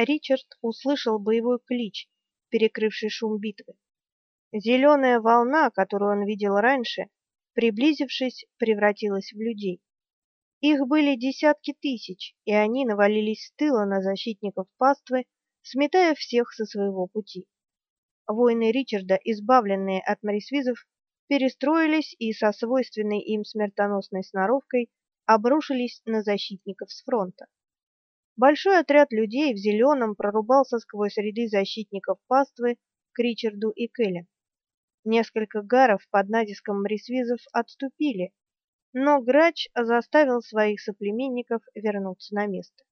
Ричард услышал боевой клич, перекрывший шум битвы. Зеленая волна, которую он видел раньше, приблизившись, превратилась в людей. Их были десятки тысяч, и они навалились с тыла на защитников паствы, сметая всех со своего пути. Воины Ричарда, избавленные от морисвизов, перестроились и со свойственной им смертоносной сноровкой обрушились на защитников с фронта. Большой отряд людей в зеленом прорубался сквозь ряды защитников паствы к Ричарду и Келли. Несколько гаров под натиском мрисвизов отступили, но Грач заставил своих соплеменников вернуться на место.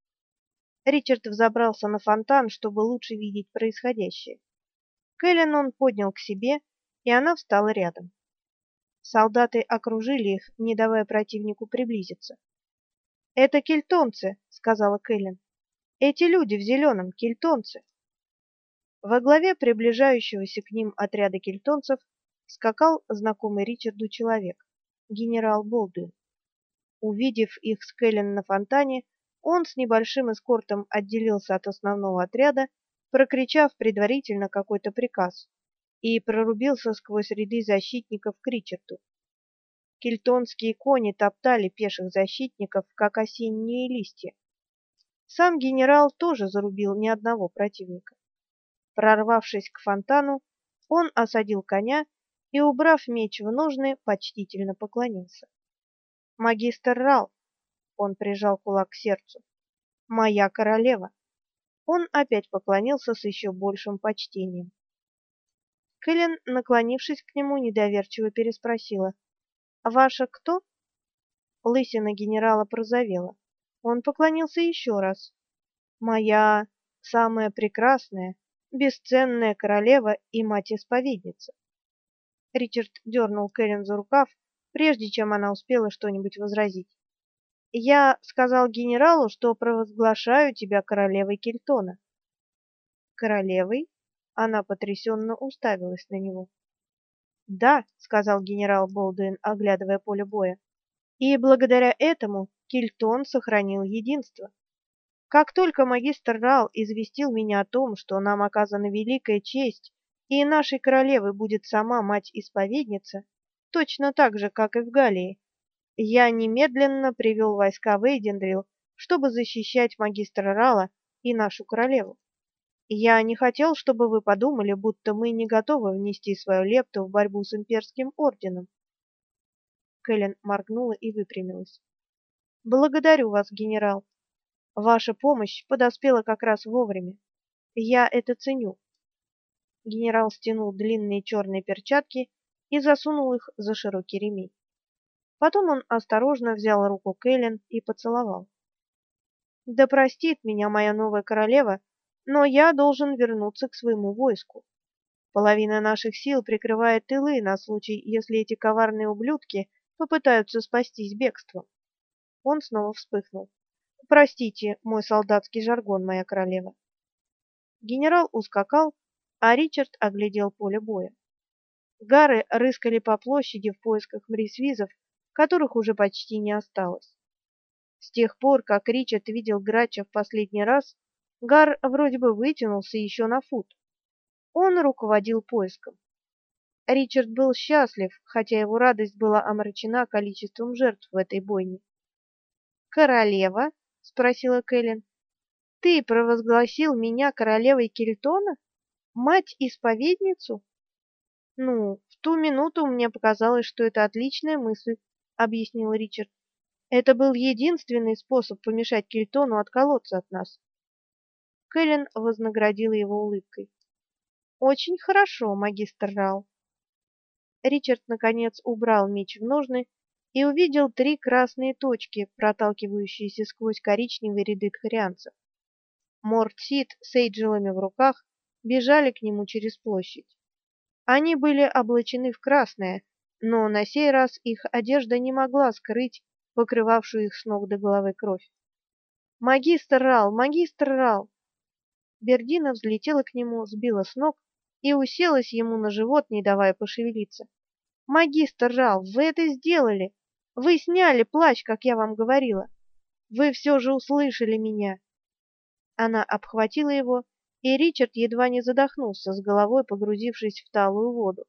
Ричард взобрался на фонтан, чтобы лучше видеть происходящее. Кэлен он поднял к себе, и она встала рядом. Солдаты окружили их, не давая противнику приблизиться. Это кельтонцы, сказала Кэлен. Эти люди в зеленом — кельтонцы. Во главе приближающегося к ним отряда кельтонцев скакал знакомый Ричарду человек, генерал Болдуин. Увидев их с Кэлен на фонтане, он с небольшим эскортом отделился от основного отряда, прокричав предварительно какой-то приказ, и прорубился сквозь ряды защитников к Ричарду. Кельтонские кони топтали пеших защитников, как осенние листья. Сам генерал тоже зарубил ни одного противника. Прорвавшись к фонтану, он осадил коня и, убрав меч в ножны, почтительно поклонился. Магистр Рал, он прижал кулак к сердцу. Моя королева. Он опять поклонился с еще большим почтением. Кэлен, наклонившись к нему, недоверчиво переспросила: Ваша кто? Лысина генерала прозовела. Он поклонился еще раз. Моя самая прекрасная, бесценная королева и мать-исповедница. Ричард дернул Кэлен за рукав, прежде чем она успела что-нибудь возразить. Я сказал генералу, что провозглашаю тебя королевой Кельтона. Королевой? Она потрясенно уставилась на него. "Да", сказал генерал Болдуин, оглядывая поле боя. "И благодаря этому Кильтон сохранил единство. Как только магистр Рал известил меня о том, что нам оказана великая честь, и нашей королевой будет сама мать-исповедница, точно так же, как и в Галлии, я немедленно привел войска в Эйдендрил, чтобы защищать магистра Рала и нашу королеву. Я не хотел, чтобы вы подумали, будто мы не готовы внести свою лепту в борьбу с имперским орденом. Кэлен моргнула и выпрямилась. Благодарю вас, генерал. Ваша помощь подоспела как раз вовремя. Я это ценю. Генерал стянул длинные черные перчатки и засунул их за широкий ремень. Потом он осторожно взял руку Кэлен и поцеловал. Да простит меня моя новая королева но я должен вернуться к своему войску. Половина наших сил прикрывает тылы на случай, если эти коварные ублюдки попытаются спастись бегством. Он снова вспыхнул. Простите, мой солдатский жаргон, моя королева. Генерал ускакал, а Ричард оглядел поле боя. Гары рыскали по площади в поисках мрисвизов, которых уже почти не осталось. С тех пор, как Ричард видел Грача в последний раз, Гар вроде бы вытянулся еще на фут. Он руководил поиском. Ричард был счастлив, хотя его радость была омрачена количеством жертв в этой бойне. "Королева?" спросила Кэлен. "Ты провозгласил меня королевой Кельтона? Мать-исповедницу?" "Ну, в ту минуту мне показалось, что это отличная мысль", объяснил Ричард. "Это был единственный способ помешать Кельтону отколоться от нас. Кэлен вознаградила его улыбкой. Очень хорошо, магистр Рал. Ричард наконец убрал меч в ножны и увидел три красные точки, проталкивающиеся сквозь коричневые ряды тхарианцев. Мортсит с эйджелами в руках бежали к нему через площадь. Они были облачены в красное, но на сей раз их одежда не могла скрыть покрывавшую их с ног до головы кровь. Магистр Рал, магистр Рал, Бердина взлетела к нему, сбила с ног и уселась ему на живот, не давая пошевелиться. Магистр Рал, вы это сделали. Вы сняли плащ, как я вам говорила. Вы все же услышали меня. Она обхватила его, и Ричард едва не задохнулся, с головой погрузившись в талую воду.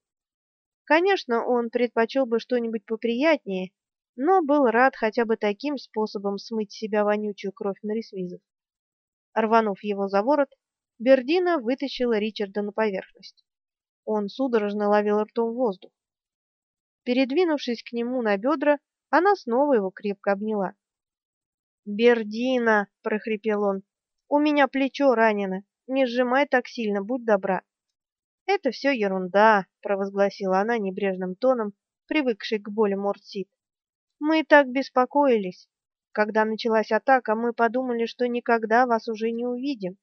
Конечно, он предпочел бы что-нибудь поприятнее, но был рад хотя бы таким способом смыть с себя вонючую кровь Морисвизов. Рванув его за ворот, Бердина вытащила Ричарда на поверхность. Он судорожно ловил ртом воздух. Передвинувшись к нему на бедра, она снова его крепко обняла. «Бердина!» — прохрипел он. «У меня плечо ранено. Не сжимай так сильно, будь добра». «Это все ерунда», — провозгласила она небрежным тоном, привыкшей к боли Мортсит. «Мы так беспокоились. Когда началась атака, мы подумали, что никогда вас уже не увидим.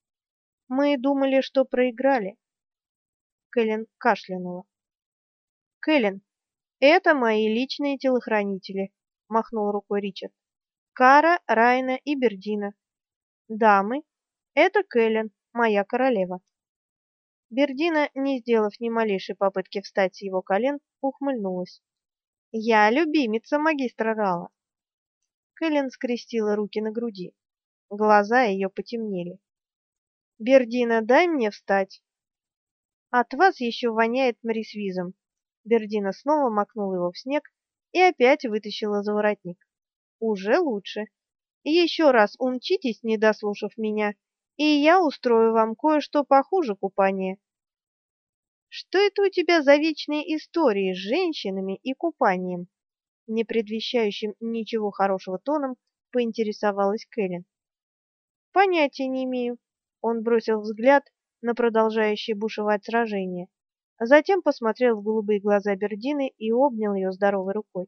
Мы думали, что проиграли». Кэлен кашлянула. «Кэлен, это мои личные телохранители», — махнул рукой Ричард. «Кара, Райна и Бердина. Дамы, это Кэлен, моя королева». Бердина, не сделав ни малейшей попытки встать с его колен, ухмыльнулась. «Я любимица магистра Рала». Кэлен скрестила руки на груди. Глаза ее потемнели. «Бердина, дай мне встать!» От вас еще воняет морисвизом. Бердина снова макнула его в снег и опять вытащила за воротник. Уже лучше. Еще раз умчитесь, не дослушав меня, и я устрою вам кое-что похуже купания. Что это у тебя за вечные истории с женщинами и купанием? Не предвещающим ничего хорошего тоном поинтересовалась Кэлен. Понятия не имею. Он бросил взгляд на продолжающее бушевать сражение. а Затем посмотрел в голубые глаза Бердины и обнял ее здоровой рукой.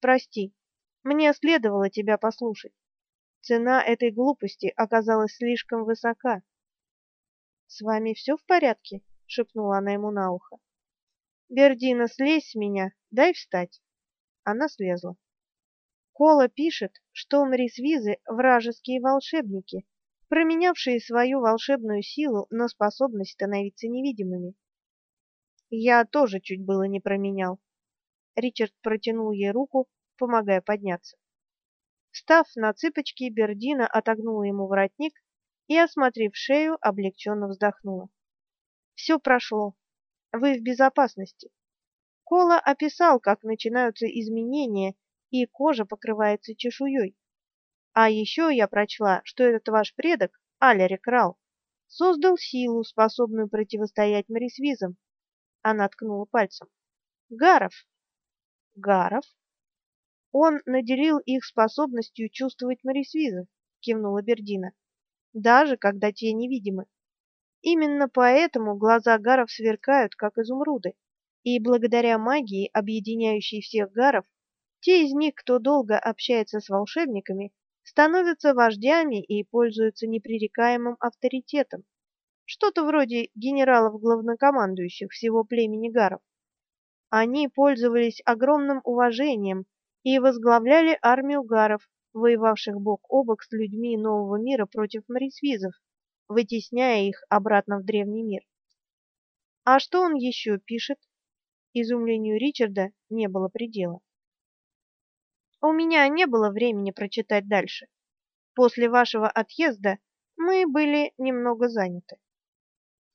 «Прости, мне следовало тебя послушать. Цена этой глупости оказалась слишком высока». «С вами все в порядке?» — шепнула она ему на ухо. «Бердина, слезь с меня, дай встать». Она слезла. Кола пишет, что Мрисвизы — вражеские волшебники, променявшие свою волшебную силу на способность становиться невидимыми. Я тоже чуть было не променял. Ричард протянул ей руку, помогая подняться. Встав на цыпочки, Бердина отогнула ему воротник и, осмотрев шею, облегченно вздохнула. «Все прошло. Вы в безопасности. Кола описал, как начинаются изменения, и кожа покрывается чешуей. А еще я прочла, что этот ваш предок, Алерик Рал, создал силу, способную противостоять морисвизам. Она ткнула пальцем. Гаров. Гаров? Он наделил их способностью чувствовать морисвизов, кивнула Бердина. Даже когда те невидимы. Именно поэтому глаза гаров сверкают, как изумруды. И благодаря магии, объединяющей всех гаров, те из них, кто долго общается с волшебниками, становятся вождями и пользуются непререкаемым авторитетом, что-то вроде генералов-главнокомандующих всего племени гаров. Они пользовались огромным уважением и возглавляли армию гаров, воевавших бок о бок с людьми нового мира против морисвизов, вытесняя их обратно в древний мир. А что он еще пишет? Изумлению Ричарда не было предела. У меня не было времени прочитать дальше. После вашего отъезда мы были немного заняты.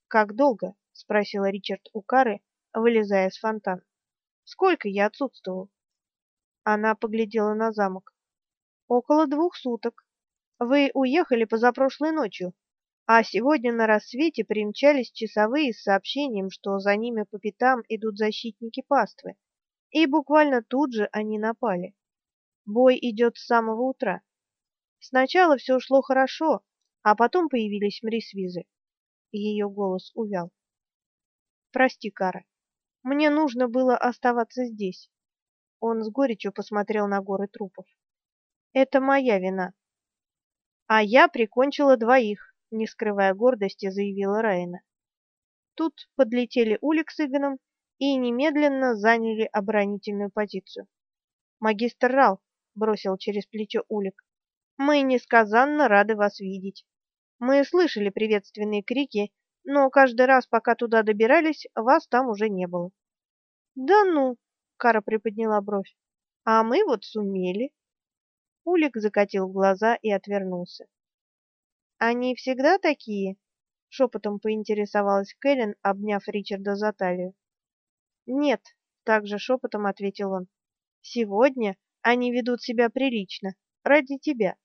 Как долго? спросила Ричард у Кары, вылезая из фонтана. Сколько я отсутствовал? Она поглядела на замок. Около двух суток. Вы уехали позапрошлой ночью, а сегодня на рассвете примчались часовые с сообщением, что за ними по пятам идут защитники паствы. И буквально тут же они напали. Бой идет с самого утра. Сначала все шло хорошо, а потом появились мрисвизы. Ее голос увял. Прости, Кара. Мне нужно было оставаться здесь. Он с горечью посмотрел на горы трупов. Это моя вина. А я прикончила двоих, не скрывая гордости, заявила Райна. Тут подлетели Улик с Игоном и немедленно заняли оборонительную позицию. Магистр Рал, бросил через плечо Улик. Мы несказанно рады вас видеть. Мы слышали приветственные крики, но каждый раз, пока туда добирались, вас там уже не было. Да ну, Кара приподняла бровь. А мы вот сумели. Улик закатил глаза и отвернулся. Они всегда такие? шепотом поинтересовалась Кэлен, обняв Ричарда за талию. Нет, также шепотом ответил он. Сегодня они ведут себя прилично ради тебя.